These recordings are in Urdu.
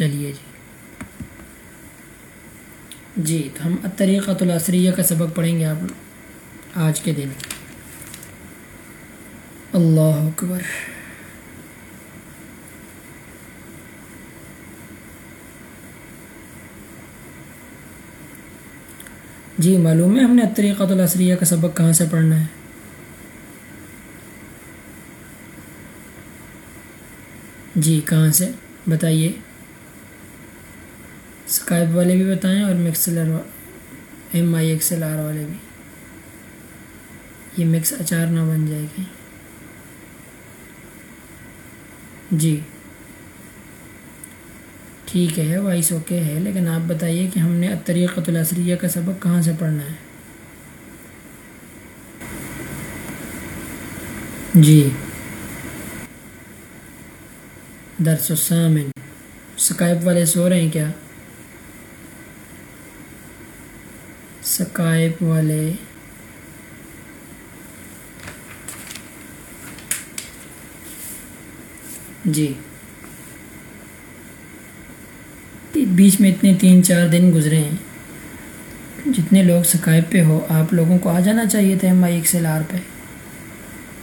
چلیے جی۔ جی تو ہم طریقۃ الاسریہ کا سبق پڑھیں گے آپ آج کے دن۔ اللہ اکبر۔ جی معلوم ہے ہم نے طریقۃ الاسریہ کا سبق کہاں سے پڑھنا ہے؟ جی کہاں سے؟ بتائیے۔ اسکائپ والے بھی بتائیں اور Mixlr M I X L R والے بھی۔ یہ مکس اچار نہ بن جائے گی۔ جی۔ ٹھیک ہے، وائس اوکے ہے، لیکن آپ بتائیے کہ ہم نے طریقۃ الاسریہ کا سبق کہاں سے پڑھنا ہے؟ جی۔ درس السامن۔ سکائپ والے سو رہے ہیں کیا؟ سکائپ والے۔ جی۔ بیچ میں اتنے تین چار دن گزرے ہیں۔ جتنے لوگ سکائپ پہ ہو، آپ لوگوں کو آ جانا چاہیے تھے M I X L R پہ۔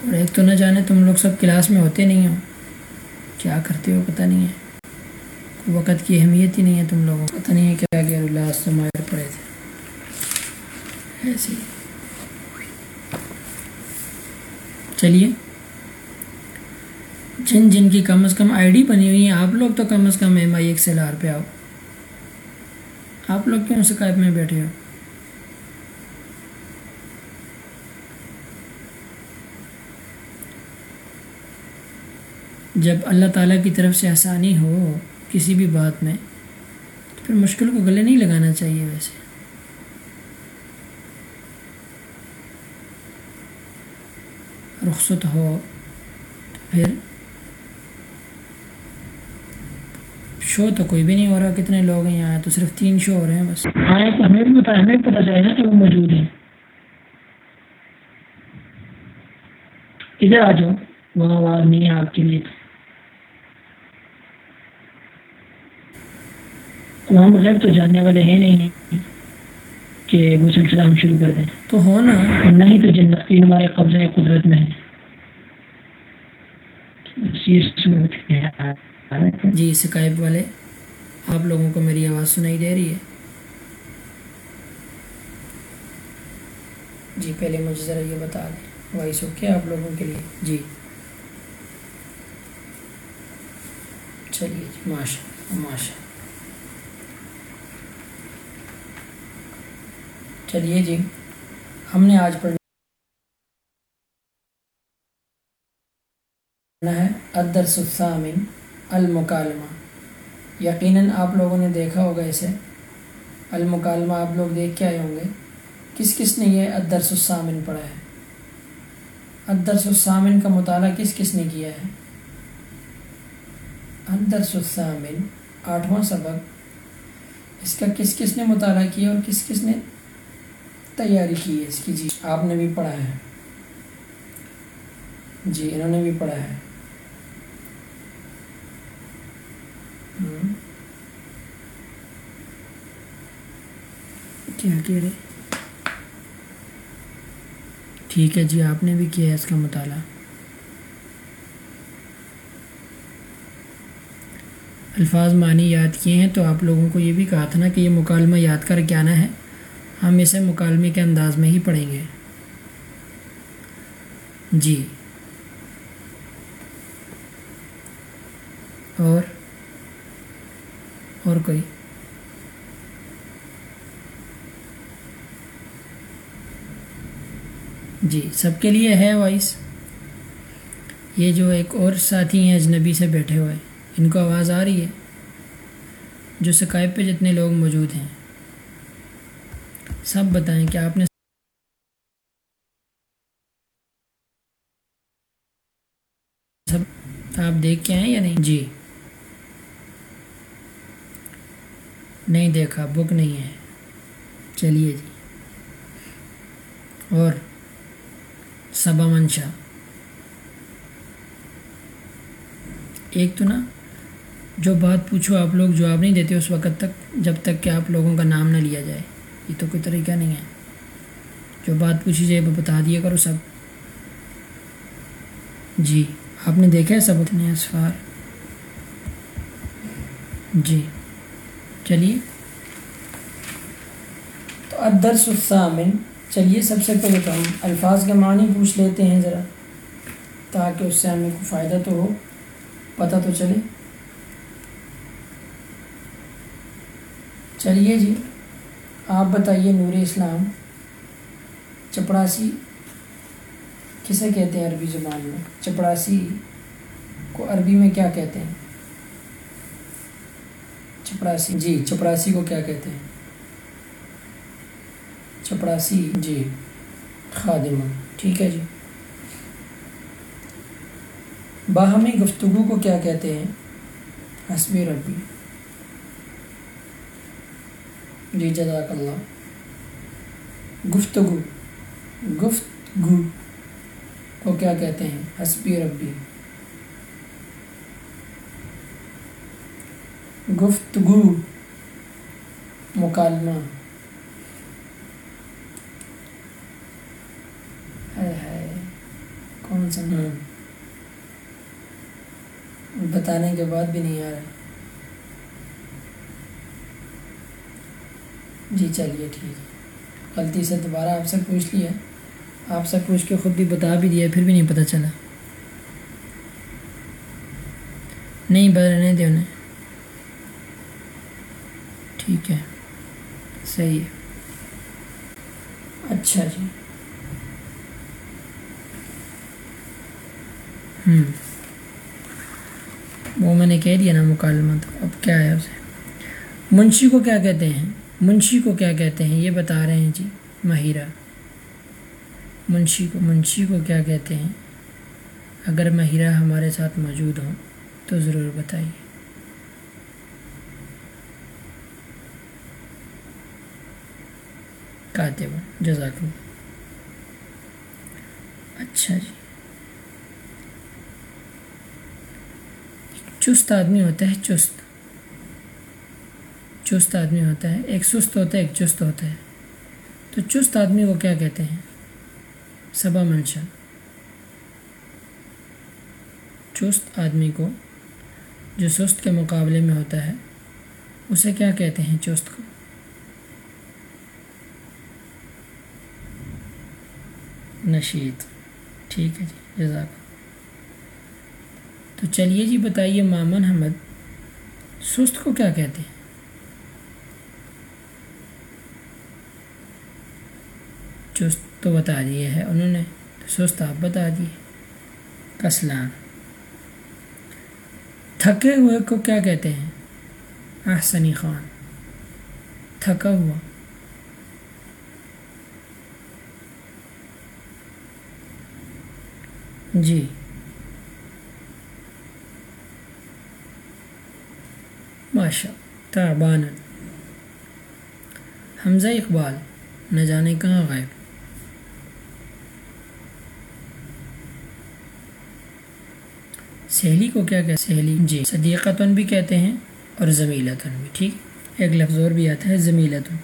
اور ایک تو نہ جانے تم لوگ سب کلاس میں ہوتے نہیں ہو۔ کیا کرتے ہو پتہ نہیں ہے۔ وقت کی اہمیت ہی نہیں ہے تم لوگوں کو۔ پتہ نہیں ہے کیا گیا اللہ مائر پڑے تھے۔ ایسے چلیے۔ جن جن کی کم از کم آئی ڈی بنی ہوئی ہیں، آپ لوگ تو کم از کم M I X L R پہ آؤ۔ آپ لوگ کیوں سکائپ میں بیٹھے ہو؟ جب اللہ تعالیٰ کی طرف سے آسانی ہو کسی بھی بات میں، تو پھر مشکل کو گلے نہیں لگانا چاہیے ویسے۔ رخصت ہو تو پھر شو تو کوئی بھی نہیں ہو رہا، کتنے لوگ ہیں یہاں؟ تو صرف تین شو ہو رہے ہیں بس۔ ہاں ہمیں بھی پتا ہمیں پتا چلے نا کہ وہ موجود ہیں۔ ادھر آ جاؤ۔ وہاں آواز نہیں ہے آپ کے لیے۔ وہاں بغیر تو جاننے والے ہیں نہیں۔ کہ وہ سلسلہ ہم شروع کر دیں۔ تو ہو نا۔ نہ ہی تو جنت کی ہمارے قبضے قدرت میں ہے۔ جی سکائب والے آپ لوگوں کو میری آواز سنائی دے رہی ہے؟ جی پہلے مجھے ذرا یہ بتا دیں۔ وائس اوکے آپ لوگوں کے لیے؟ جی۔ چلیے جی ماشاء ماشاء چلیے جی ہم نے آج پڑھنا ہے الدرس الثامن، المکالمہ۔ یقیناً آپ لوگوں نے دیکھا ہوگا اسے۔ المکالمہ آپ لوگ دیکھ کے آئے ہوں گے۔ کس کس نے یہ الدرس الثامن پڑھا ہے؟ الدرس الثامن کا مطالعہ کس کس نے کیا ہے؟ الدرس الثامن، آٹھواں سبق۔ اس کا کس کس نے مطالعہ کیا اور کس کس نے تیاری کی ہے اس کی؟ جی آپ نے بھی پڑھا ہے۔ جی انہوں نے بھی پڑھا ہے۔ کیا کہہ رہے؟ ٹھیک ہے جی آپ نے بھی کیا ہے اس کا مطالعہ؟ الفاظ معنی یاد کیے ہیں تو آپ لوگوں کو یہ بھی کہا تھا نا کہ یہ مکالمہ یاد کر کے آنا ہے۔ ہم اسے مکالمے کے انداز میں ہی پڑھیں گے۔ جی۔ اور؟ اور کوئی؟ جی سب کے لیے ہے وائس۔ یہ جو ایک اور ساتھی ہیں اجنبی سے بیٹھے ہوئے، ان کو آواز آ رہی ہے۔ جو سکائب پہ جتنے لوگ موجود ہیں۔ سب بتائیں کہ آپ نے سب آپ دیکھ کے آئیں یا نہیں؟ جی۔ نہیں دیکھا بک نہیں ہے۔ چلیے جی۔ اور صبا منشا، ایک تو نا جو بات پوچھو آپ لوگ جواب نہیں دیتے اس وقت تک جب تک کہ آپ لوگوں کا نام نہ لیا جائے۔ یہ تو کوئی طریقہ نہیں ہے۔ جو بات پوچھی جائے وہ بتا دیا کرو سب۔ جی آپ نے دیکھا ہے سب اتنے اسفار؟ جی۔ چلیے۔ تو ادرس الثامن۔ چلیے، سب سے پہلے تو ہم الفاظ کے معنی پوچھ لیتے ہیں ذرا، تاکہ اس سے ہمیں کوئی فائدہ تو ہو۔ پتہ تو چلے۔ چلیے جی۔ آپ بتائیے نور اسلام، چپڑاسی کسے کہتے ہیں عربی زبان میں؟ چپڑاسی کو عربی میں کیا کہتے ہیں؟ چپڑاسی جی چپڑاسی کو کیا کہتے ہیں؟ چپڑاسی جی خادمہ، ٹھیک ہے جی۔ باہمی گفتگو کو کیا کہتے ہیں؟ حسبی ربی۔ جی جزاک اللہ۔ گفتگو۔ گفتگو کو کیا کہتے ہیں؟ حسبی ربی۔ گفتگو مکالمہ۔ ہے ہے کون سا؟ نام بتانے کے بعد بھی نہیں آ رہا۔ جی چلیے، ٹھیک ہے۔ غلطی سے دوبارہ آپ سے پوچھ لیا آپ سے پوچھ کے خود بھی بتا بھی دیا، پھر بھی نہیں پتہ چلا۔ نہیں بدلنے دے انہیں۔ ٹھیک ہے، صحیح ہے۔ اچھا جی۔ ہوں وہ میں نے کہہ دیا نا مکالمہ تو، اب کیا ہے اسے؟ منشی کو کیا کہتے ہیں؟ منشی کو کیا کہتے ہیں؟ یہ بتا رہے ہیں جی ماہرہ منشی کو منشی کو کیا کہتے ہیں؟ اگر ماہرہ ہمارے ساتھ موجود ہوں تو ضرور بتائیے۔ کاتب، جزاک اچھا جی۔ چست آدمی ہوتا ہے، چست۔ چست آدمی ہوتا ہے، ایک سست ہوتا ہے، ایک چست ہوتا ہے۔ تو چست آدمی کو کیا کہتے ہیں؟ سبا منشا۔ چست آدمی کو جو سست کے مقابلے میں ہوتا ہے، اسے کیا کہتے ہیں چست کو؟ نشید۔ ٹھیک ہے جی جزاک۔ تو چلیے جی بتائیے مامن حمد سست کو کیا کہتے ہیں؟ چست تو بتا دیے ہے انہوں نے تو سست آپ بتا دیے۔ کسلان۔ تھکے ہوئے کو کیا کہتے ہیں؟ احسنی خان۔ تھکا ہوا۔ جی۔ ماشا تعبان حمزہ اقبال، نہ جانے کہاں غائب۔ سہیلی کو کیا کہتے سہیلی جی صدیقتن بھی کہتے ہیں اور زمیلتن بھی، ٹھیک؟ ایک لفظ اور بھی آتا ہے، زمیلتن۔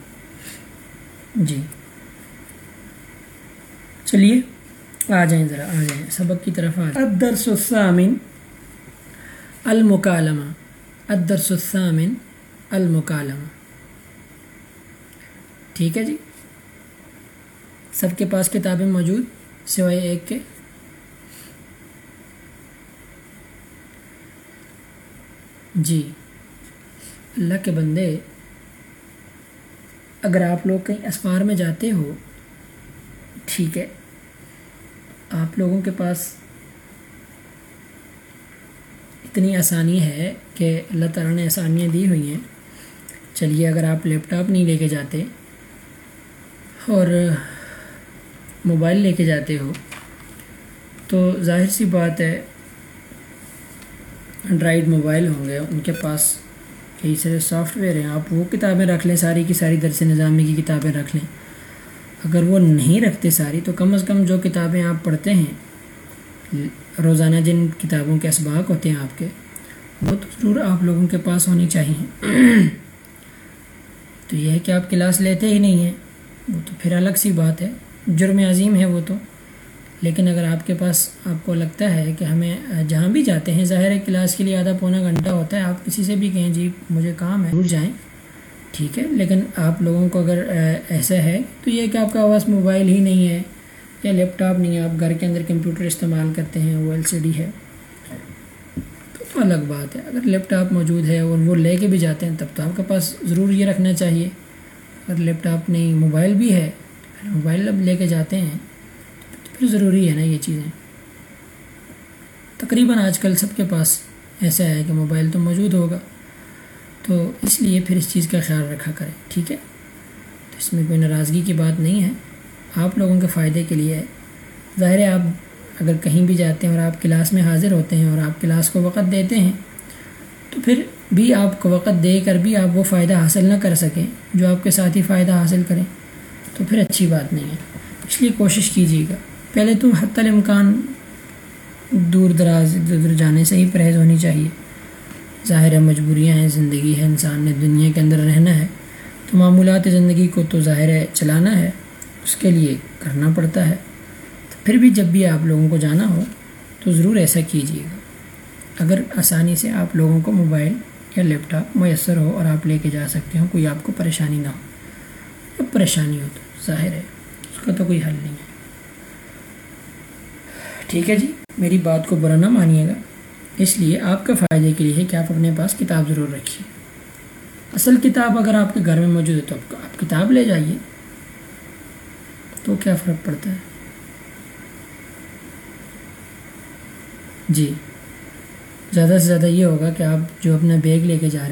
جی۔ چلیے، آ جائیں ذرا، آ جائیں۔ سبق کی طرف آ جائیں۔ الدرس الثامن المکالمہ۔ الدرس الثامن المکالمہ۔ ٹھیک ہے جی؟ سب کے پاس کتابیں موجود، سوائے ایک کے؟ جی۔ اللہ کے بندے، اگر آپ لوگ کہیں اسفار میں جاتے ہو، ٹھیک ہے۔ آپ لوگوں کے پاس اتنی آسانی ہے کہ اللہ تعالیٰ نے آسانیاں دی ہوئی ہیں۔ چلیے، اگر آپ لیپ ٹاپ نہیں لے کے جاتے اور موبائل لے کے جاتے ہو، تو ظاہر سی بات ہے انڈرائڈ موبائل ہوں گے، ان کے پاس کئی سارے سافٹ ویئر ہیں۔ آپ وہ کتابیں رکھ لیں، ساری کی ساری درس نظامی کی کتابیں رکھ لیں۔ اگر وہ نہیں رکھتے ساری، تو کم از کم جو کتابیں آپ پڑھتے ہیں، روزانہ جن کتابوں کے اسباق ہوتے ہیں آپ کے، وہ تو ضرور آپ لوگوں کے پاس ہونی چاہیے۔ تو یہ ہے کہ آپ کلاس لیتے ہی نہیں ہیں، وہ تو پھر الگ سی بات ہے۔ جرم عظیم ہے وہ تو۔ لیکن اگر آپ کے پاس آپ کو لگتا ہے کہ ہمیں جہاں بھی جاتے ہیں، ظاہر ہے کلاس کے لیے آدھا پونا گھنٹہ ہوتا ہے، آپ کسی سے بھی کہیں جی مجھے کام ہے ضرور جائیں۔ ٹھیک ہے، لیکن آپ لوگوں کو اگر ایسا ہے تو یہ کہ آپ کا پاس موبائل ہی نہیں ہے یا لیپ ٹاپ نہیں ہے، آپ گھر کے اندر کمپیوٹر استعمال کرتے ہیں، وہ ایل سی ڈی ہے۔ تو الگ بات ہے، اگر لیپ ٹاپ موجود ہے اور وہ لے کے بھی جاتے ہیں، تب تو آپ کے پاس ضرور یہ رکھنا چاہیے۔ اگر لیپ ٹاپ نہیں، موبائل بھی ہے، موبائل اب لے کے جاتے ہیں تو ضروری ہے نا یہ چیزیں؟ تقریباً آج کل سب کے پاس ایسا ہے کہ موبائل تو موجود ہوگا۔ تو اس لیے پھر اس چیز کا خیال رکھا کریں، ٹھیک ہے؟ تو اس میں کوئی ناراضگی کی بات نہیں ہے۔ آپ لوگوں کے فائدے کے لیے ہے۔ ظاہر ہے، آپ اگر کہیں بھی جاتے ہیں اور آپ کلاس میں حاضر ہوتے ہیں اور آپ کلاس کو وقت دیتے ہیں، تو پھر بھی آپ کو وقت دے کر بھی آپ وہ فائدہ حاصل نہ کر سکیں جو آپ کے ساتھ ہی فائدہ حاصل کریں، تو پھر اچھی بات نہیں ہے۔ اس لیے کوشش کیجیے گا۔ پہلے تو حتی الامکان دور دراز ادھر جانے سے ہی پرہیز ہونی چاہیے۔ ظاہر ہے مجبوریاں ہیں، زندگی ہے، انسان نے دنیا کے اندر رہنا ہے۔ تو معمولات زندگی کو تو ظاہر ہے چلانا ہے، اس کے لیے کرنا پڑتا ہے۔ تو پھر بھی جب بھی آپ لوگوں کو جانا ہو، تو ضرور ایسا کیجیے گا۔ اگر آسانی سے آپ لوگوں کو موبائل یا لیپ ٹاپ میسر ہو اور آپ لے کے جا سکتے ہوں کوئی آپ کو پریشانی نہ ہو۔ اب پریشانی ہو تو ظاہر ہے، اس کا تو کوئی حل نہیں ہے۔ ٹھیک ہے جی؟ میری بات کو برا نہ مانیے گا۔ اس لیے آپ کے فائدے کے لیے ہے کہ آپ اپنے پاس کتاب ضرور رکھیے۔ اصل کتاب اگر آپ کے گھر میں موجود ہے تو آپ کتاب لے جائیے۔ تو کیا فرق پڑتا ہے؟ جی۔ زیادہ سے زیادہ یہ ہوگا کہ آپ جو اپنا بیگ لے کے جا رہے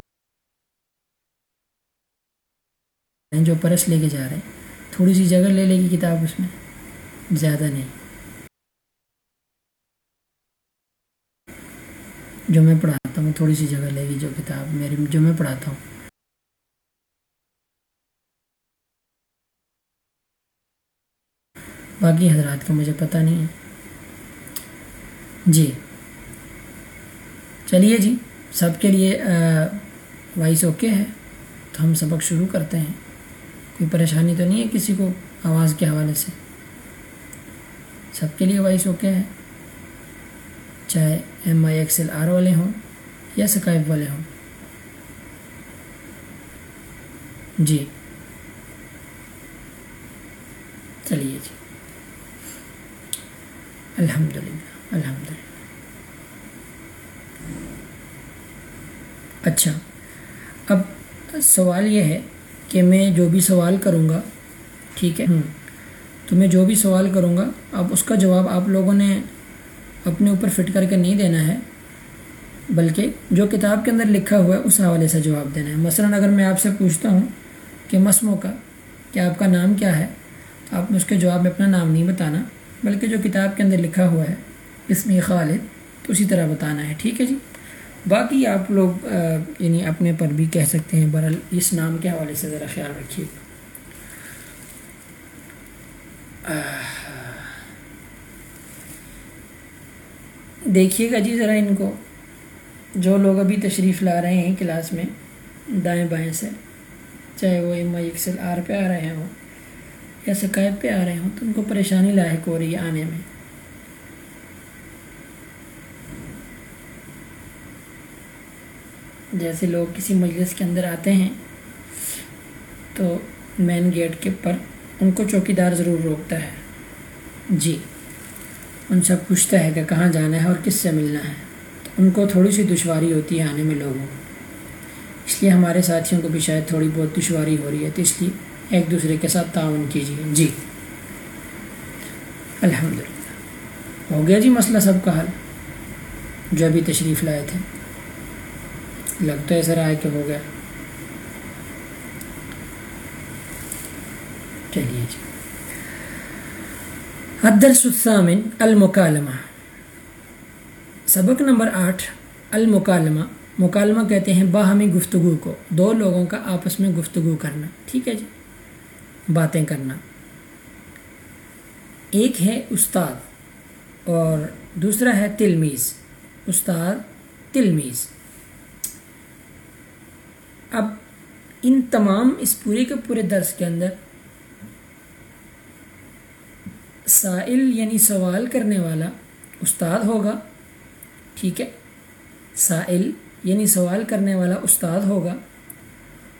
ہیں، جو پرس لے کے جا رہے ہیں، تھوڑی سی جگہ لے لے گی کتاب اس میں۔ زیادہ نہیں۔ جو میں پڑھاتا ہوں تھوڑی سی جگہ لے گی جو کتاب میری، جو میں پڑھاتا ہوں۔ باقی حضرات کا مجھے پتہ نہیں ہے۔ جی۔ چلیے جی سب کے لیے وائس اوکے ہے۔ تو ہم سبق شروع کرتے ہیں۔ کوئی پریشانی تو نہیں ہے کسی کو آواز کے حوالے سے؟ سب کے لیے وائس اوکے ہے۔ چاہے M I X L R والے ہوں یا سکائب والے ہوں۔ جی۔ چلیے جی۔ الحمد للہ الحمد للہ اچھا۔ اب سوال یہ ہے کہ میں جو بھی سوال کروں گا، ٹھیک ہے؟ تو میں جو بھی سوال کروں گا، اب اس کا جواب آپ لوگوں نے اپنے اوپر فٹ کر کے نہیں دینا ہے، بلکہ جو کتاب کے اندر لکھا ہوا ہے، اس حوالے سے جواب دینا ہے۔ مثلا اگر میں آپ سے پوچھتا ہوں کہ مسموں کا کہ آپ کا نام کیا ہے، تو آپ نے اس کے جواب میں اپنا نام نہیں بتانا، بلکہ جو کتاب کے اندر لکھا ہوا ہے اس میں خالد، تو اسی طرح بتانا ہے۔ ٹھیک ہے جی؟ باقی آپ لوگ یعنی اپنے پر بھی کہہ سکتے ہیں برال اس نام کے حوالے سے ذرا خیال رکھیے۔ دیکھیے گا جی ذرا ان کو۔ جو لوگ ابھی تشریف لا رہے ہیں کلاس میں، دائیں بائیں سے، چاہے وہ ایم آئی ایکسل آر پہ آ رہے ہوں یا سکائب پہ آ رہے ہوں، تو ان کو پریشانی لاحق ہو رہی ہے آنے میں۔ جیسے لوگ کسی مجلس کے اندر آتے ہیں، تو مین گیٹ کے پر ان کو چوکی دار ضرور روکتا ہے۔ جی۔ ان سے پوچھتا ہے کہ کہاں جانا ہے اور کس سے ملنا ہے۔ ان کو تھوڑی سی دشواری ہوتی ہے آنے میں لوگوں کو۔ اس لیے ہمارے ساتھیوں کو بھی شاید تھوڑی بہت دشواری ہو رہی ہے، تو اس لیے ایک دوسرے کے ساتھ تعاون کیجیے۔ جی۔ الحمد للہ ہو گیا جی مسئلہ سب کا حل۔ جو ابھی تشریف لائے تھے۔ لگ تو ایسا رہا ہے کہ ہو گیا۔ چلیے جی۔ الدرس الثامن، المکالمہ۔ سبق نمبر آٹھ، المکالمہ۔ مکالمہ کہتے ہیں باہمی گفتگو کو، دو لوگوں کا آپس میں گفتگو کرنا۔ ٹھیک ہے جی؟ باتیں کرنا۔ ایک ہے استاد اور دوسرا ہے تلمیز استاد تلمیز اب ان تمام اس پورے کے پورے درس کے اندر سائل یعنی سوال کرنے والا استاد ہوگا، ٹھیک ہے؟ سائل یعنی سوال کرنے والا استاد ہوگا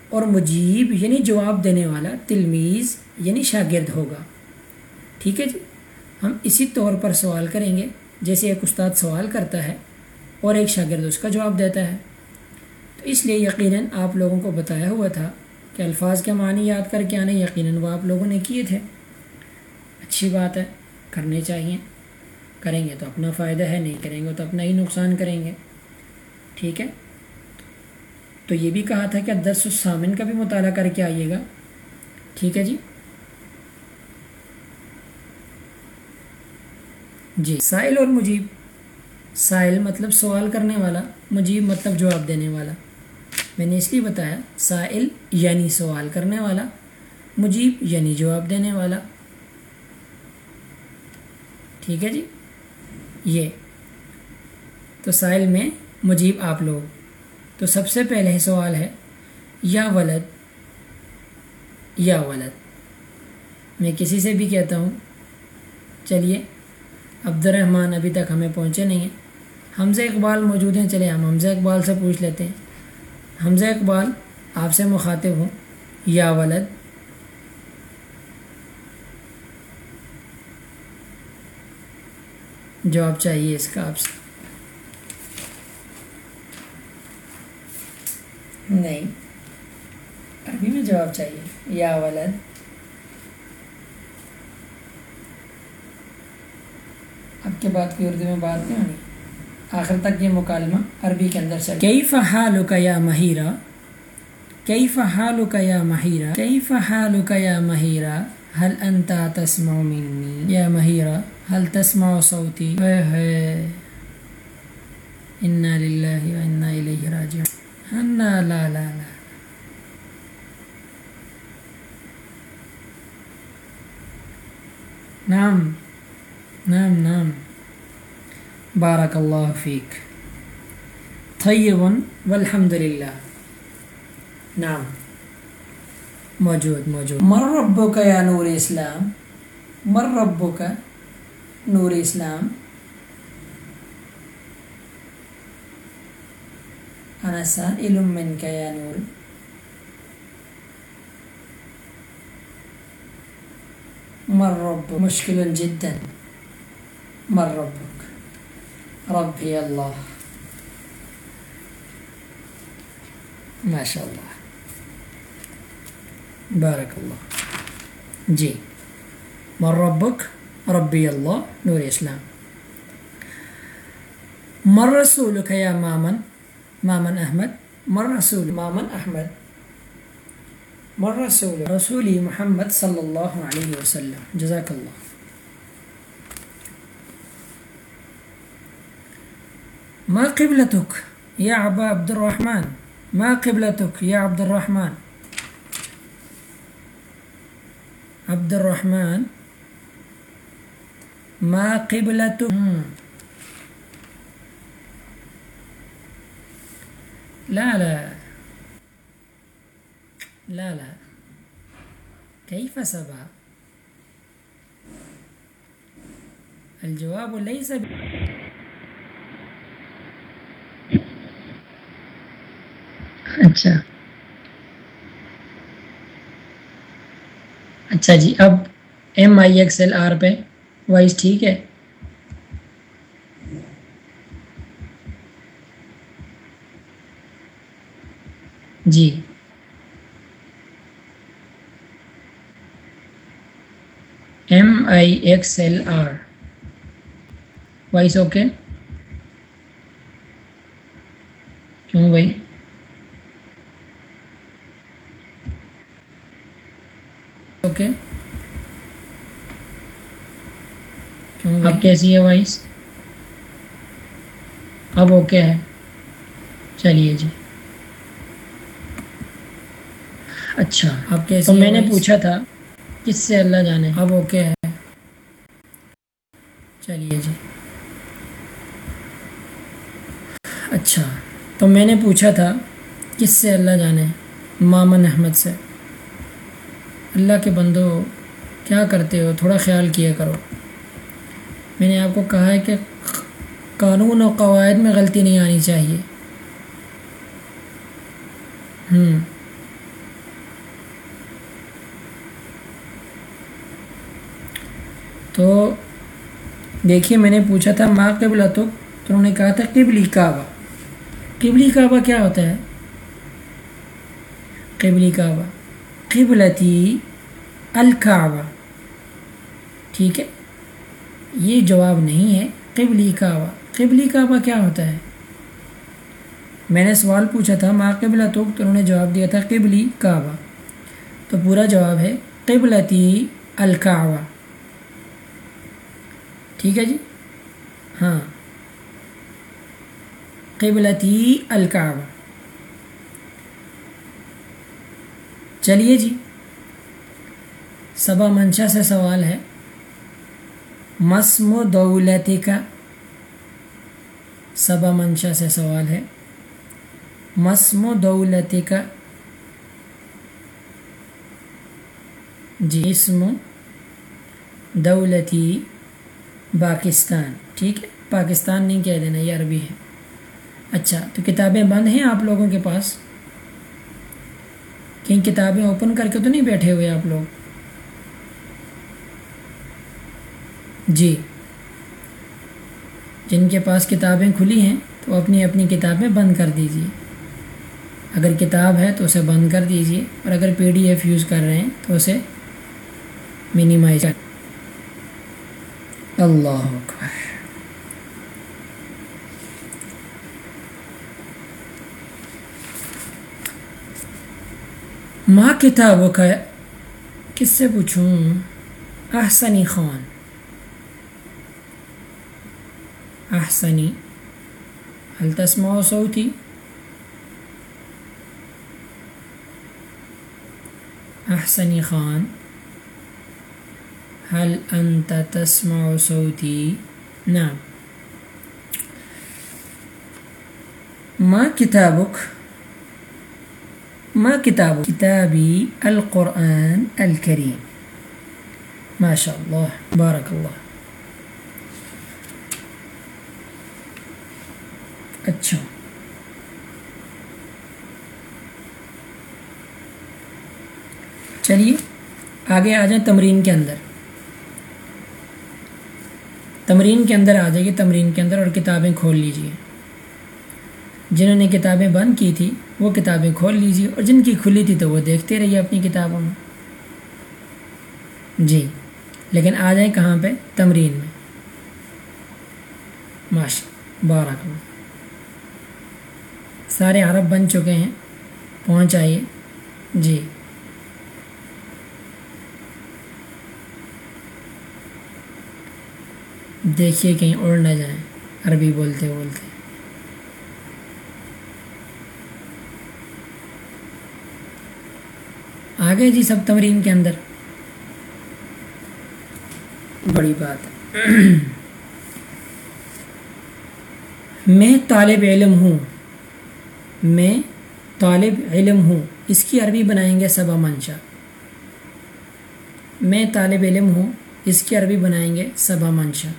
اور مجیب یعنی جواب دینے والا تلمیز یعنی شاگرد ہوگا۔ ٹھیک ہے جی؟ ہم اسی طور پر سوال کریں گے، جیسے ایک استاد سوال کرتا ہے اور ایک شاگرد اس کا جواب دیتا ہے۔ تو اس لیے یقیناً آپ لوگوں کو بتایا ہوا تھا کہ الفاظ کے معنی یاد کر کے آنے، یقیناً وہ آپ لوگوں نے کیے تھے۔ اچھی بات ہے، کرنے چاہیے۔ کریں گے تو اپنا فائدہ ہے، نہیں کریں گے تو اپنا ہی نقصان کریں گے۔ ٹھیک ہے؟ تو یہ بھی کہا تھا کہ درس السامن کا بھی مطالعہ کر کے آئیے گا۔ ٹھیک ہے جی؟ جی سائل اور مجیب۔ سائل مطلب سوال کرنے والا، مجیب مطلب جواب دینے والا۔ میں نے اس لیے بتایا، سائل یعنی سوال کرنے والا، مجیب یعنی جواب دینے والا۔ ٹھیک ہے جی؟ یہ۔ تو سائل میں مجیب آپ لوگ۔ تو سب سے پہلے سوال ہے، یا ولد؟ یا ولد؟ میں کسی سے بھی کہتا ہوں، چلیے عبد الرحمٰن ابھی تک ہمیں پہنچے نہیں ہیں۔ حمزہ اقبال موجود ہیں چلے ہم حمزہ اقبال سے پوچھ لیتے ہیں۔ حمزہ اقبال آپ سے مخاطب ہوں، یا ولد؟ جواب چاہیے اس کا آپ سے۔ نہیں۔ ابھی میں جواب چاہیے۔ یا ولد۔ اب کے بعد کوئی اردو میں بات نہیں ہونی۔ آخر تک یہ مکالمہ عربی کے اندر چل۔ کئی فہال کا یا مہیرہ کئی فہال کا یا مہیرہ کئی فہال کا یا مہیرہ حل انتا تسمع منی یا مہیرہ حل تسمع صوتی اے ہے انا للہ و انا الیہ راجعون. انا لا لا لا. نعم نعم نعم. بارک اللہ فیک طیب والحمد للہ نام موجود موجود۔ مر ربو کا یا نور اسلام، مر ربو کا نور اسلام۔ انا سائل من کا یا نور۔ مر رب، مشکل جدا۔ مر ربک ربی اللہ۔ ماشاء اللہ بارک اللہ جی. مر ربک ربی اللہ، نور اسلام. مر رسول یا مامن مامن احمد. مر رسول، مامن احمد. مر رسول، رسولی محمد صلی اللہ علیہ وسلم. جزاک اللہ. ما قبلتك يا أبا عبد الرحمن ما قبلتك يا عبد الرحمن عبد الرحمن ما قبلتك لا لا. لا لا. كيف سبع الجواب ليس ب... اچھا۔ اچھا جی اب M I X L R پہ وائس ٹھیک ہے؟ جی۔ M I X L R. Voice okay? کیوں بھائی؟ اوکے اب کیسی ہے وائس؟ اب اوکے ہے۔ چلیے جی۔ اچھا۔ اب کیسے تو میں نے پوچھا تھا کس سے اللہ جانے؟ اب اوکے ہے۔ چلیے جی۔ اچھا۔ تو میں نے پوچھا تھا کس سے اللہ جانے؟ مامن احمد سے۔ اللہ کے بندو، کیا کرتے ہو؟ تھوڑا خیال کیا کرو۔ میں نے آپ کو کہا ہے کہ قانون و قواعد میں غلطی نہیں آنی چاہیے۔ ہوں تو دیکھیے، میں نے پوچھا تھا ماں قبلہ تو انہوں نے کہا تھا قبلی کعبہ۔ قبلی کعبہ کیا ہوتا ہے؟ قبلی کعبہ۔ قبلتی الکعبہ۔ ٹھیک ہے؟ یہ جواب نہیں ہے قبلی کعبہ۔ قبلی کعبہ کیا ہوتا ہے؟ میں نے سوال پوچھا تھا ماں قبلہ؟ تو انہوں نے جواب دیا تھا قبلی کعبہ۔ تو پورا جواب ہے قبلتی الکعبہ۔ ٹھیک ہے جی؟ ہاں۔ قبلتی الکعبہ۔ چلیے جی۔ صبا منشا سے سوال ہے۔ مسم و دولتی کا صبا منشا سے سوال ہے۔ مسم و دولتی کا جی اسم دولتی پاکستان۔ ٹھیک ہے، پاکستان نہیں کہہ دینا، یہ عربی ہے۔ اچھا تو کتابیں بند ہیں آپ لوگوں کے پاس؟ کہیں کتابیں اوپن کر کے تو نہیں بیٹھے ہوئے آپ لوگ؟ جی۔ جن کے پاس کتابیں کھلی ہیں، تو اپنی اپنی کتابیں بند کر دیجیے۔ اگر کتاب ہے تو اسے بند کر دیجیے، اور اگر پی ڈی ایف یوز کر رہے ہیں تو اسے منیمائز کر۔ اللہ اکبر۔ ماں کتابوں کا کس سے پوچھوں احسنی خان. احسنی. التسما صوتی؟ احسنی خان. هل أنت تسمع صوتي نعم ما كتابك ما كتابك كتابي القرآن الكريم؟ ما شاء الله، بارك الله. اچھا چلیے، آگے آ جائیں تمرین کے اندر. تمرین کے اندر آ جائیے، تمرین کے اندر اور کتابیں کھول لیجیے. جنہوں نے کتابیں بند کی تھی وہ کتابیں کھول لیجیے اور جن کی کھلی تھی تو وہ دیکھتے رہیے اپنی کتابوں میں۔ جی لیکن آ جائیں کہاں پہ؟ تمرین میں۔ ماشاء بارہ سارے عرب بن چکے ہیں، پہنچ آئیے۔ جی۔ دیکھیے کہیں اڑ نہ جائیں، عربی بولتے بولتے۔ آ گئے جی سب تمرین کے اندر۔ بڑی بات۔ میں طالب علم ہوں۔ میں طالب علم ہوں۔ اس کی عربی بنائیں گے سبا منشا۔ میں طالب علم ہوں۔ اس کی عربی بنائیں گے سبا منشا۔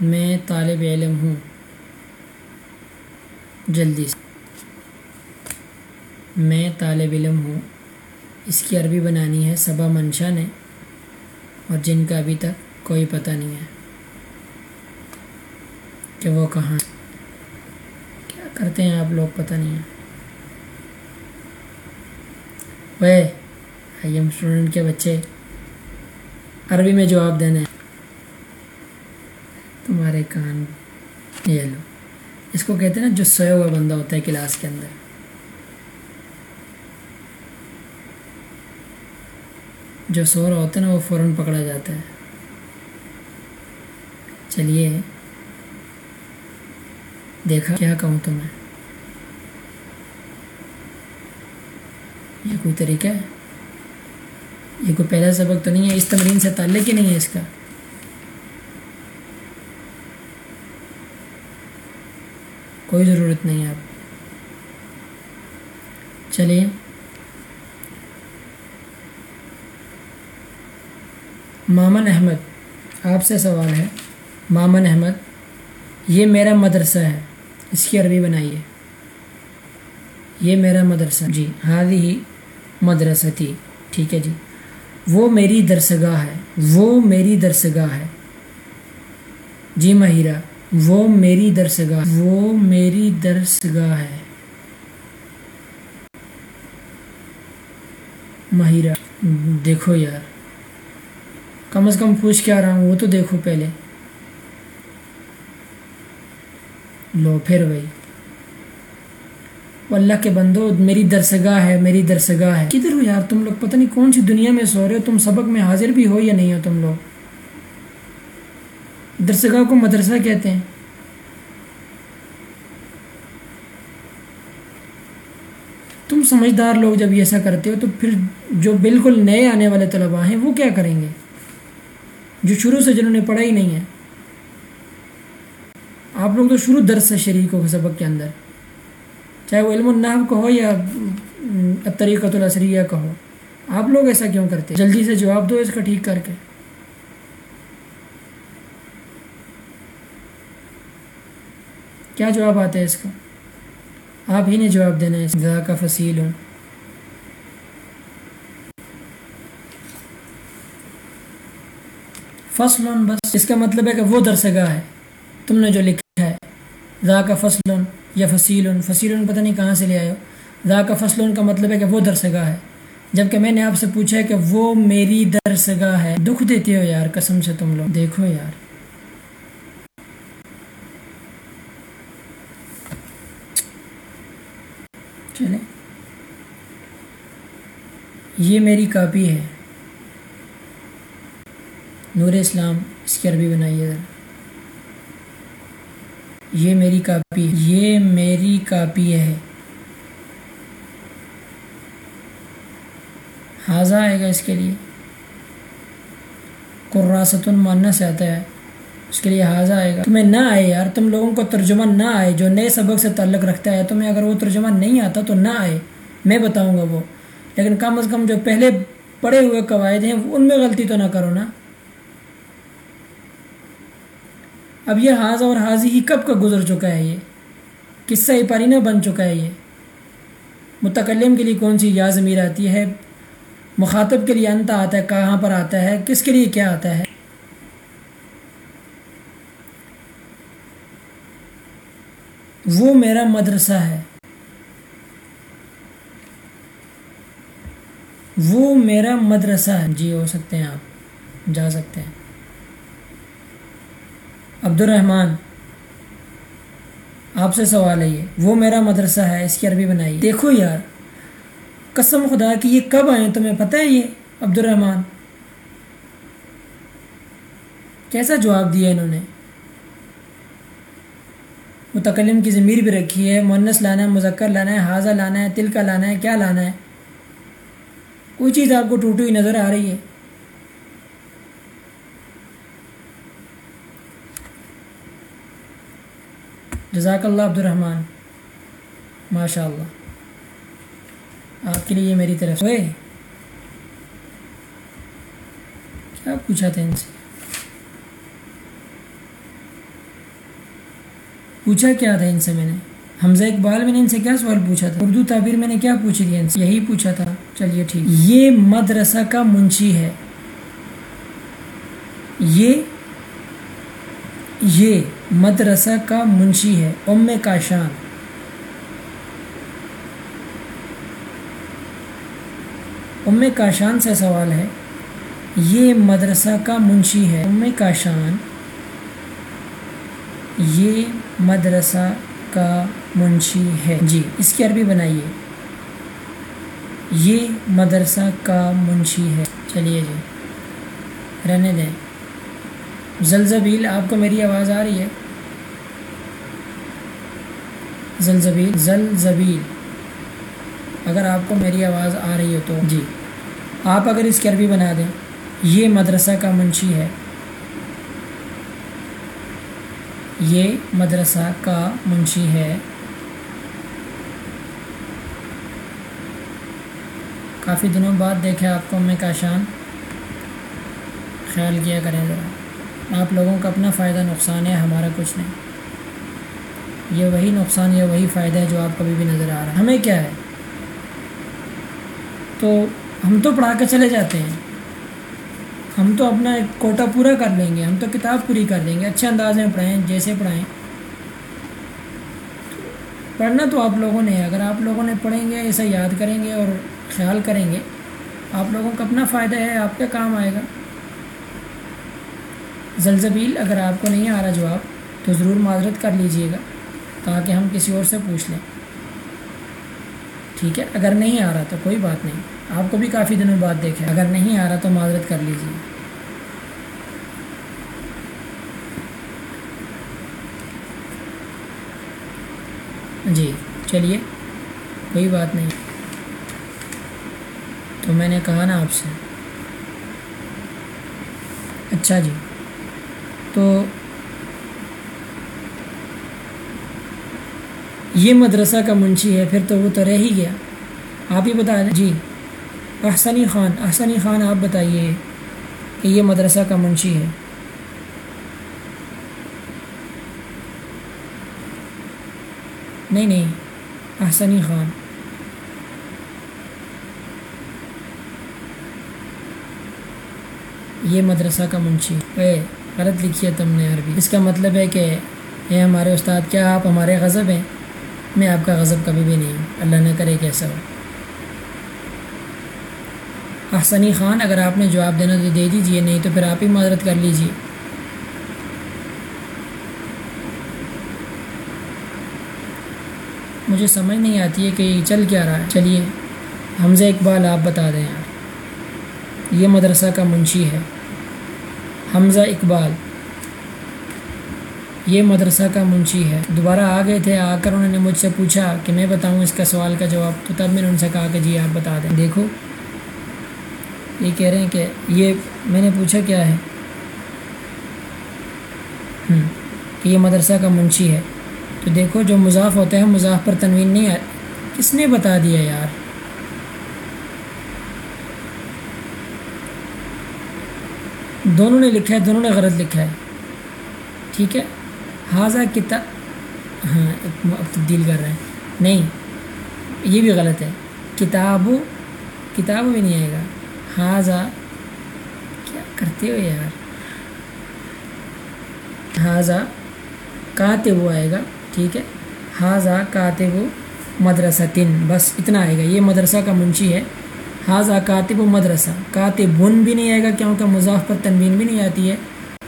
میں طالب علم ہوں۔ جلدی سے۔ میں طالب علم ہوں۔ اس کی عربی بنانی ہے صبا منشا نے، اور جن کا ابھی تک کوئی پتہ نہیں ہے کہ وہ کہاں کیا کرتے ہیں آپ لوگ پتہ نہیں ہے۔ وہ آئی ایم اسٹوڈنٹ کے بچے، عربی میں جواب دینا ہے تمہارے کان یہ لو اس کو کہتے ہیں نا جو سویا ہوا بندہ ہوتا ہے کلاس کے اندر۔ جو سو رہا ہوتا ہے نا وہ فوراً پکڑا جاتا ہے۔ چلیے، دیکھا کیا کہوں تمہیں۔ یہ کوئی طریقہ ہے؟ یہ کوئی پہلا سبق تو نہیں ہے؟ اس تمرین سے تعلق ہی نہیں ہے اس کا۔ کوئی ضرورت نہیں ہے آپ چلیے مامن احمد، آپ سے سوال ہے۔ مامن احمد، یہ میرا مدرسہ ہے۔ اس کی عربی بنائیے۔ یہ میرا مدرسہ۔ جی ہادی ہی مدرسہ تھی ٹھیک ہے جی۔ وہ میری درسگاہ ہے۔ وہ میری درسگاہ ہے۔ جی مہیرہ وہ میری درسگاہ وہ میری درسگاہ ہے۔ مہیرہ دیکھو یار۔ کم از کم پوچھ کے آ رہا ہوں، وہ تو دیکھو پہلے۔ لو، پھر بھائی وہ اللہ کے بندو، میری درسگاہ ہے، میری درسگاہ ہے۔ کدھر ہو یار؟ تم لوگ پتہ نہیں کون سی دنیا میں سو رہے ہو، تم سبق میں حاضر بھی ہو یا نہیں ہو تم لوگ؟ درسگاہ کو مدرسہ کہتے ہیں۔ تم سمجھدار لوگ جب ایسا کرتے ہو تو پھر جو بالکل نئے آنے والے طلباء ہیں وہ کیا کریں گے؟ جو شروع سے جنہوں نے پڑھا ہی نہیں ہے۔ آپ لوگ تو شروع درس سے شریک ہو سبق کے اندر۔ چاہے وہ علم النحو کہو یا طریقۃ الاسریہ کہو آپ لوگ ایسا کیوں کرتے؟ جلدی سے جواب دو اس کا ٹھیک کر کے۔ کیا جواب آتا ہے اس کا؟ آپ ہی نے جواب دینا ہے ذا کا فصیل ہوں۔ فصل بس اس کا مطلب ہے کہ وہ درسگاہ ہے۔ تم نے جو لکھا ہے ذا کا فصل یا فصیل فصیل پتہ نہیں کہاں سے لے آئے ہو۔ ذا کا فصل کا مطلب ہے کہ وہ درسگاہ ہے۔ جبکہ میں نے آپ سے پوچھا ہے کہ وہ میری درسگاہ ہے۔ دکھ دیتے ہو یار، قسم سے تم لوگ۔ دیکھو یار۔ یہ میری کاپی ہے۔ نور اسلام، اس کی عربی بنائیے ذرا۔ یہ میری کاپی یہ میری کاپی ہے۔ حاضہ آئے گا اس کے لیے۔ قراست ماننا سے آتا ہے۔ اس کے لیے حاضہ آئے گا۔ تمہیں نہ آئے یار، تم لوگوں کو ترجمہ نہ آئے۔ جو نئے سبق سے تعلق رکھتا ہے، تمہیں اگر وہ ترجمہ نہیں آتا تو نہ آئے۔ میں بتاؤں گا وہ۔ لیکن کم از کم جو پہلے پڑے ہوئے قواعد ہیں، ان میں غلطی تو نہ کرو نا۔ اب یہ حاضہ اور حاضی ہی کب کا گزر چکا ہے یہ؟ قصہ پارینہ بن چکا ہے یہ۔ متکلم کے لیے کون سی یا ضمیر آتی ہے؟ مخاطب کے لیے انتا آتا ہے، کہاں پر آتا ہے؟ کس کے لیے کیا آتا ہے؟ وہ میرا مدرسہ ہے۔ وہ میرا مدرسہ ہے۔ جی ہو سکتے ہیں آپ۔ جا سکتے ہیں۔ عبد الرحمن آپ سے سوال ہے یہ۔ وہ میرا مدرسہ ہے، اس کی عربی بنائی دیکھو یار، قسم خدا کی یہ کب آئے تمہیں پتہ ہے یہ عبد الرحمن کیسا جواب دیا انہوں نے؟ متکلم کی ضمیر بھی رکھی ہے۔ مونس لانا ہے، مذکر لانا ہے حاضہ لانا ہے، تل کا لانا ہے، کیا لانا ہے؟ کوئی چیز آپ کو ٹوٹی ہوئی نظر آ رہی ہے۔ جزاک اللہ عبد الرحمن۔ ماشاء اللہ آپ کے لیے میری طرف ہوئے کیا پوچھا تھا ان سے؟ پوچھا کیا تھا ان سے میں نے؟ حمزہ اقبال میں نے ان سے کیا سوال پوچھا تھا؟ اردو تعبیر میں نے کیا پوچھی تھی ان سے؟ یہی پوچھا تھا۔ چلیے ٹھیک۔ یہ مدرسہ کا منشی ہے۔ یہ یہ مدرسہ کا منشی ہے۔ ام کا شان ام کا شان سے سوال ہے۔ یہ مدرسہ کا منشی ہے۔ ام کا شان یہ مدرسہ کا منشی ہے۔ جی اس کی عربی بنائیے۔ یہ مدرسہ کا منشی ہے۔ چلیے جی رہنے دیں۔ زلزبیل، آپ کو میری آواز آ رہی ہے؟ زلزبیل زلزبیل۔ اگر آپ کو میری آواز آ رہی ہو تو۔ جی آپ اگر اس کی عربی بنا دیں۔ یہ مدرسہ کا منشی ہے۔ یہ مدرسہ کا منشی ہے۔ کافی دنوں بعد دیکھا آپ کو میں کاشان۔ خیال کیا کریں ذرا۔ آپ لوگوں کا اپنا فائدہ نقصان ہے، ہمارا کچھ نہیں۔ یہ وہی نقصان یا وہی فائدہ ہے جو آپ کبھی بھی نظر آ رہا ہے۔ ہمیں کیا ہے؟ تو ہم تو پڑھا کے چلے جاتے ہیں۔ ہم تو اپنا ایک کوٹا پورا کر لیں گے، ہم تو کتاب پوری کر لیں گے، اچھے انداز میں پڑھائیں، جیسے پڑھائیں۔ پڑھنا تو آپ لوگوں نے اگر آپ لوگوں نے پڑھیں گے ایسا یاد کریں گے اور خیال کریں گے۔ آپ لوگوں کا اپنا فائدہ ہے، آپ کا کام آئے گا۔ زلزبیل اگر آپ کو نہیں آ رہا جواب، تو ضرور معذرت کر لیجیے گا تاکہ ہم کسی اور سے پوچھ لیں۔ ٹھیک ہے، اگر نہیں آ رہا تو کوئی بات نہیں۔ آپ کو بھی کافی دنوں بعد دیکھیں اگر نہیں آ رہا تو معذرت کر لیجیے جی چلیے، کوئی بات نہیں۔ تو میں نے کہا نا آپ سے۔ اچھا جی۔ تو یہ مدرسہ کا منشی ہے، پھر تو وہ تو رہ ہی گیا۔ آپ ہی بتا دیں۔ جی۔ احسنی خان احسنی خان، آپ بتائیے کہ یہ مدرسہ کا منشی ہے۔ نہیں نہیں۔ احسنی خان۔ یہ مدرسہ کا منشی۔ اے، غلط لکھی ہے تم نے عربی۔ اس کا مطلب ہے کہ، اے ہمارے استاد، کیا آپ ہمارے غضب ہیں؟ میں آپ کا غضب کبھی بھی نہیں۔ اللہ نہ کرے کیسا ہو۔ احسنی خان، اگر آپ نے جواب دینا تو دے دیجیے، نہیں تو پھر آپ ہی معذرت کر لیجیے۔ مجھے سمجھ نہیں آتی ہے کہ یہ چل کیا رہا ہے۔ چلیے، حمزہ اقبال، آپ بتا دیں یار۔ یہ مدرسہ کا منشی ہے۔ حمزہ اقبال۔ یہ مدرسہ کا منشی ہے۔ دوبارہ آ گئے تھے، آ کر انہوں نے مجھ سے پوچھا کہ میں بتاؤں اس کا سوال کا جواب۔ تو تب میں نے ان سے کہا کہ جی آپ بتا دیں۔ دیکھو، یہ کہہ رہے ہیں کہ یہ میں نے پوچھا کیا ہے۔ کہ یہ مدرسہ کا منشی ہے۔ تو دیکھو، جو مضاف ہوتے ہیں، مضاف پر تنوین نہیں آ کس نے بتا دیا یار؟ دونوں نے لکھا ہے، دونوں نے غلط لکھا ہے۔ ٹھیک ہے؟ حاضہ کتاب ہاں اب تبدیل کر رہے ہیں۔ نہیں، یہ بھی غلط ہے۔ کتاب کتاب بھی نہیں آئے گا۔ حاضہ کیا کرتے ہو یار؟ حاضہ کاتے وہ آئے گا۔ ٹھیک ہے؟ حاضہ کاتے وہ مدرسہ تن بس اتنا آئے گا۔ یہ مدرسہ کا منشی ہے۔ حاضہ کاتب و مدرسہ کاتب بن بھی نہیں آئے گا کیونکہ مضاف پر تنوین بھی نہیں آتی ہے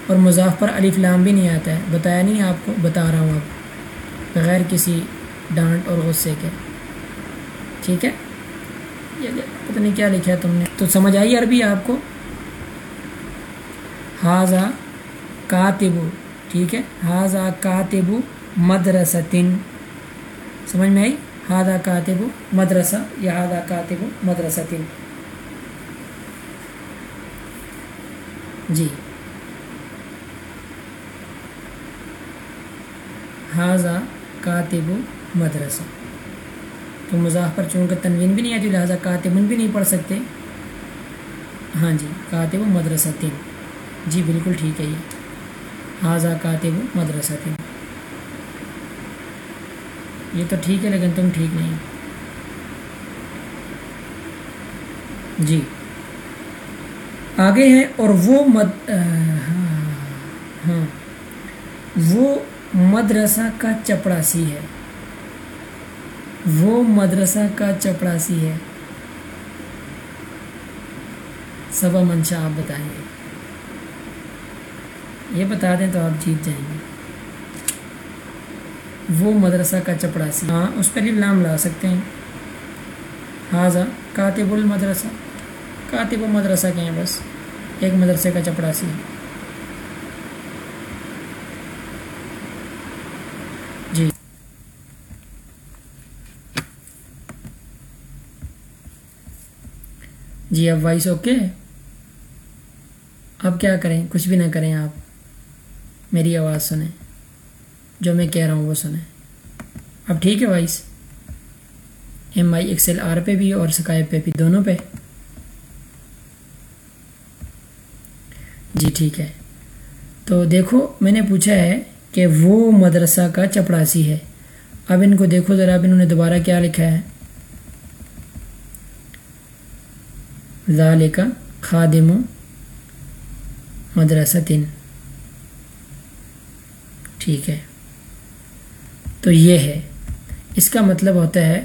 اور مضاف پر علی فلام بھی نہیں آتا ہے. بتایا نہیں آپ کو؟ بتا رہا ہوں اب بغیر کسی ڈانٹ اور غصے کے. ٹھیک ہے؟ پتہ نہیں کیا لکھا ہے تم نے. تو سمجھ آئی عربی آپ کو؟ حاضہ کاتب ٹھیک ہے؟ حاضہ کاتب مدرستن سمجھ میں آئی؟ ہادہ کاتب مدرسہ یا ہادہ کاتب مدرستن جی۔ حاضہ کاتب مدرسہ تو مضاف پر چونکہ تنوین بھی نہیں آتی، لہٰذا کاتبن بھی نہیں پڑھ سکتے۔ ہاں جی کاتب مدرسہ تین جی بالکل ٹھیک ہے یہ۔ حاضہ کاتب مدرسہ تین یہ تو ٹھیک ہے لیکن تم ٹھیک نہیں جی۔ آگے ہے اور وہ مد ہاں۔ وہ مدرسہ کا چپڑاسی ہے۔ وہ مدرسہ کا چپڑاسی ہے۔ سبا منشا آپ بتائیں گے یہ بتا دیں تو آپ جیت جائیں گے۔ وہ مدرسہ کا چپڑاسی ہاں اس پر نام لا سکتے ہیں۔ حاضہ کاتب المدرسہ۔ کاتب و مدرسہ کے ہیں بس؟ ایک مدرسے کا چپڑاسی ہے جی۔ جی اب وائس اوکے؟ اب کیا کریں؟ کچھ بھی نہ کریں آپ۔ میری آواز سنیں۔ جو میں کہہ رہا ہوں وہ سنیں۔ اب ٹھیک ہے voice. M I, X L, R پہ بھی اور سکائپ پہ بھی، دونوں پہ۔ جی ٹھیک ہے۔ تو دیکھو، میں نے پوچھا ہے کہ وہ مدرسہ کا چپڑاسی ہے۔ اب ان کو دیکھو ذرا، اب انہوں نے دوبارہ کیا لکھا ہے؟ ذالک خادم مدرسہ تین ٹھیک ہے۔ تو یہ ہے۔ اس کا مطلب ہوتا ہے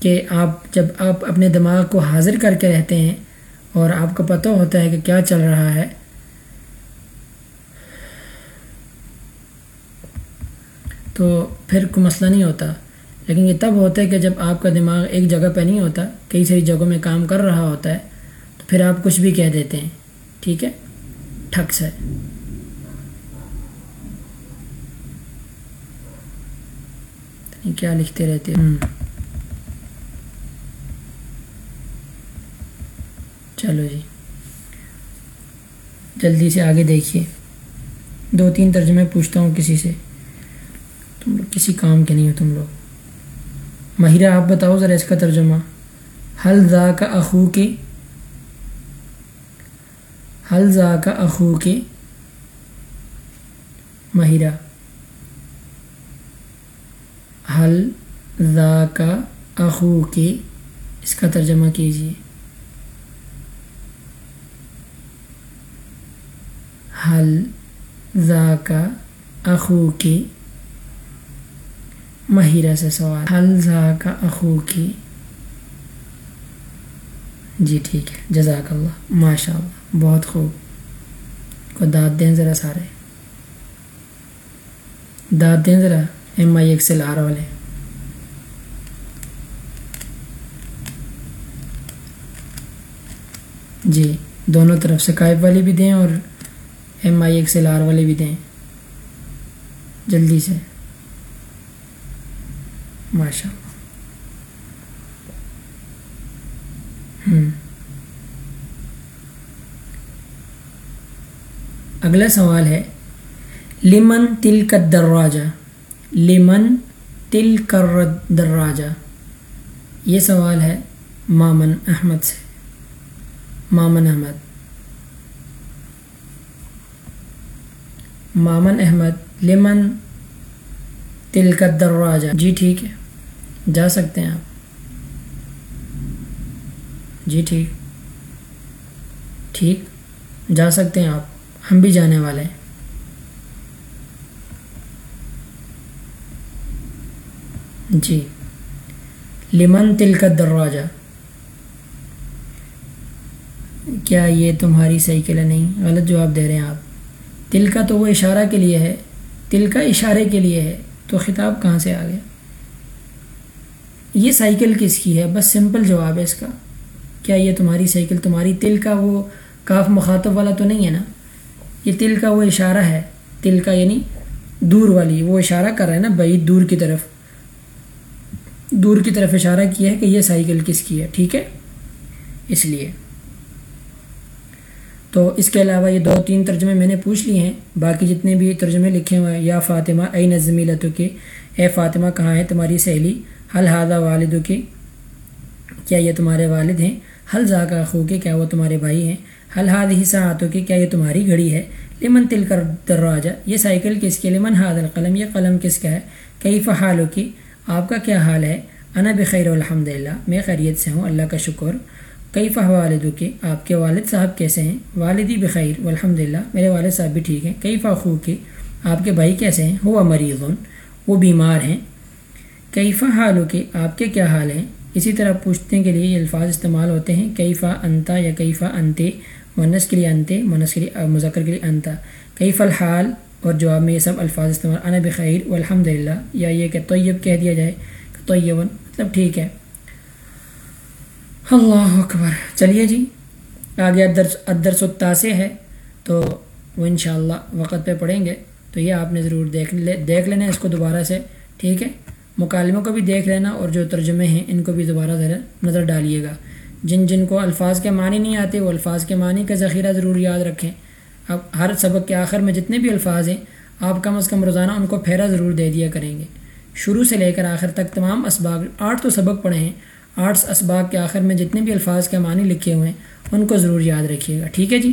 کہ آپ جب آپ اپنے دماغ کو حاضر کر کے رہتے ہیں اور آپ کو پتہ ہوتا ہے کہ کیا چل رہا ہے۔ تو پھر کوئی مسئلہ نہیں ہوتا۔ لیکن یہ تب ہوتا ہے کہ جب آپ کا دماغ ایک جگہ پہ نہیں ہوتا، کئی ساری جگہوں میں کام کر رہا ہوتا ہے، تو پھر آپ کچھ بھی کہہ دیتے ہیں۔ ٹھیک ہے؟ ٹھک سے کیا لکھتے رہتے ہیں؟ چلو جی۔ جلدی سے آگے دیکھیے۔ دو تین ترجمے پوچھتا ہوں کسی سے۔ تم لوگ کسی کام کے نہیں ہو تم لوگ۔ ماہرہ، آپ بتاؤ ذرا اس کا ترجمہ۔ حل ذا کا اخو کے۔ حل ذا کا اخو کے۔ ماہرہ۔ حل ذا کا اخو کے اس کا ترجمہ کیجیے حل ذا کا اخو کے مہیرہ سے سوال۔ حل ذا کا اخو کی جی ٹھیک ہے۔ جزاک اللہ۔ ماشاء اللہ بہت خوب۔ کو داد دیں ذرا سارے۔ داد دیں ذرا۔ ایم آئی ایکسل آر والے۔ جی دونوں طرف سے کائب والی بھی دیں اور ایم آئی ایکسل آر والے بھی دیں۔ جلدی سے۔ ماشاء اللہ۔ اگلا سوال ہے، لمن تل کا دروازہ لمن تل کر دراجہ یہ سوال ہے مامن احمد سے۔ مامن احمد۔ مامن احمد، لمن تل کا دراجہ جی ٹھیک ہے۔ جا سکتے ہیں آپ۔ جی ٹھیک۔ ٹھیک۔ جا سکتے ہیں آپ۔ ہم بھی جانے والے ہیں۔ جی۔ لمن تل کا دروازہ کیا یہ تمہاری سائیکل ہے؟ نہیں، غلط جواب دے رہے ہیں آپ۔ تل کا تو وہ اشارہ کے لیے ہے۔ تل کا اشارے کے لیے ہے۔ تو خطاب کہاں سے آ گیا؟ یہ سائیکل کس کی ہے؟ بس سمپل جواب ہے اس کا۔ کیا یہ تمہاری سائیکل، تمہاری تل کا وہ کاف مخاطب والا تو نہیں ہے نا؟ یہ تل کا وہ اشارہ ہے۔ تل کا یعنی دور والی، وہ اشارہ کر رہا ہے نا بھائی، دور کی طرف۔ دور کی طرف اشارہ کیا ہے کہ یہ سائیکل کس کی ہے، ٹھیک ہے؟ اس لیے۔ تو اس کے علاوہ یہ دو تین ترجمے میں نے پوچھ لیے ہیں، باقی جتنے بھی ترجمے لکھے ہوئے ہیں، یا فاطمہ، اے نظمی لتو کے، اے فاطمہ کہاں ہے تمہاری سہیلی؟ حل ہادہ والدوں کی کیا یہ تمہارے والد ہیں؟ حل ذاکہ خو کے، کیا وہ تمہارے بھائی ہیں؟ حل ہاد ہی ساتوں کی کیا یہ تمہاری گھڑی ہے؟ لمن تل کر دراجہ یہ سائیکل کس کے؟ لمن ہاد القلم، یہ قلم کس کا ہے؟ کئی فحالوں کی آپ کا کیا حال ہے؟ انا بخیر الحمد للہ میں خیریت سے ہوں، اللہ کا شکر۔ کئی فہ والدوں کے آپ کے والد صاحب کیسے ہیں؟ والدی بخیر الحمد للہ میرے والد صاحب بھی ٹھیک ہیں۔ کئی فاخو کے آپ کے بھائی کیسے ہیں؟ ہوا مریض وہ بیمار ہیں۔ کئی حالوں کے آپ کے کیا حال ہیں؟ اسی طرح پوچھنے کے لیے یہ الفاظ استعمال ہوتے ہیں کئی فا انتا یا کئی فا انتے منس کے لیے انتے منس کے لیے، مذکر کے لیے انتا کئی الحال؟ اور جواب میں یہ سب الفاظ استعمال۔ انا بخیر الحمد للہ یا یہ کہ طیب کہہ دیا جائے کہ طیبن مطلب ٹھیک ہے۔ اللہ اکبر۔ چلیے جی آگے ادرس ادرس سے ہے، تو وہ انشاءاللہ وقت پہ پڑھیں گے۔ تو یہ آپ نے ضرور دیکھ لے، دیکھ لینا اس کو دوبارہ سے، ٹھیک ہے؟ مکالموں کو بھی دیکھ لینا اور جو ترجمے ہیں ان کو بھی دوبارہ ذرا نظر ڈالیے گا۔ جن جن کو الفاظ کے معنی نہیں آتے، وہ الفاظ کے معنی کا ذخیرہ ضرور یاد رکھیں۔ اب ہر سبق کے آخر میں جتنے بھی الفاظ ہیں، آپ کم از کم روزانہ ان کو پھیرا ضرور دے دیا کریں گے۔ شروع سے لے کر آخر تک تمام اسباق، آٹھ تو سبق پڑھے ہیں۔ آٹھ اسباق کے آخر میں جتنے بھی الفاظ کے معنی لکھے ہوئے ہیں، ان کو ضرور یاد رکھیے گا۔ ٹھیک ہے جی؟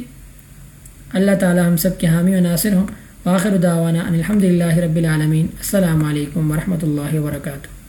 اللہ تعالی ہم سب کے حامی و ناصر ہوں۔ آخر دعوانا ان الحمد للہ رب العالمین۔ السلام علیکم ورحمۃ اللہ وبرکاتہ۔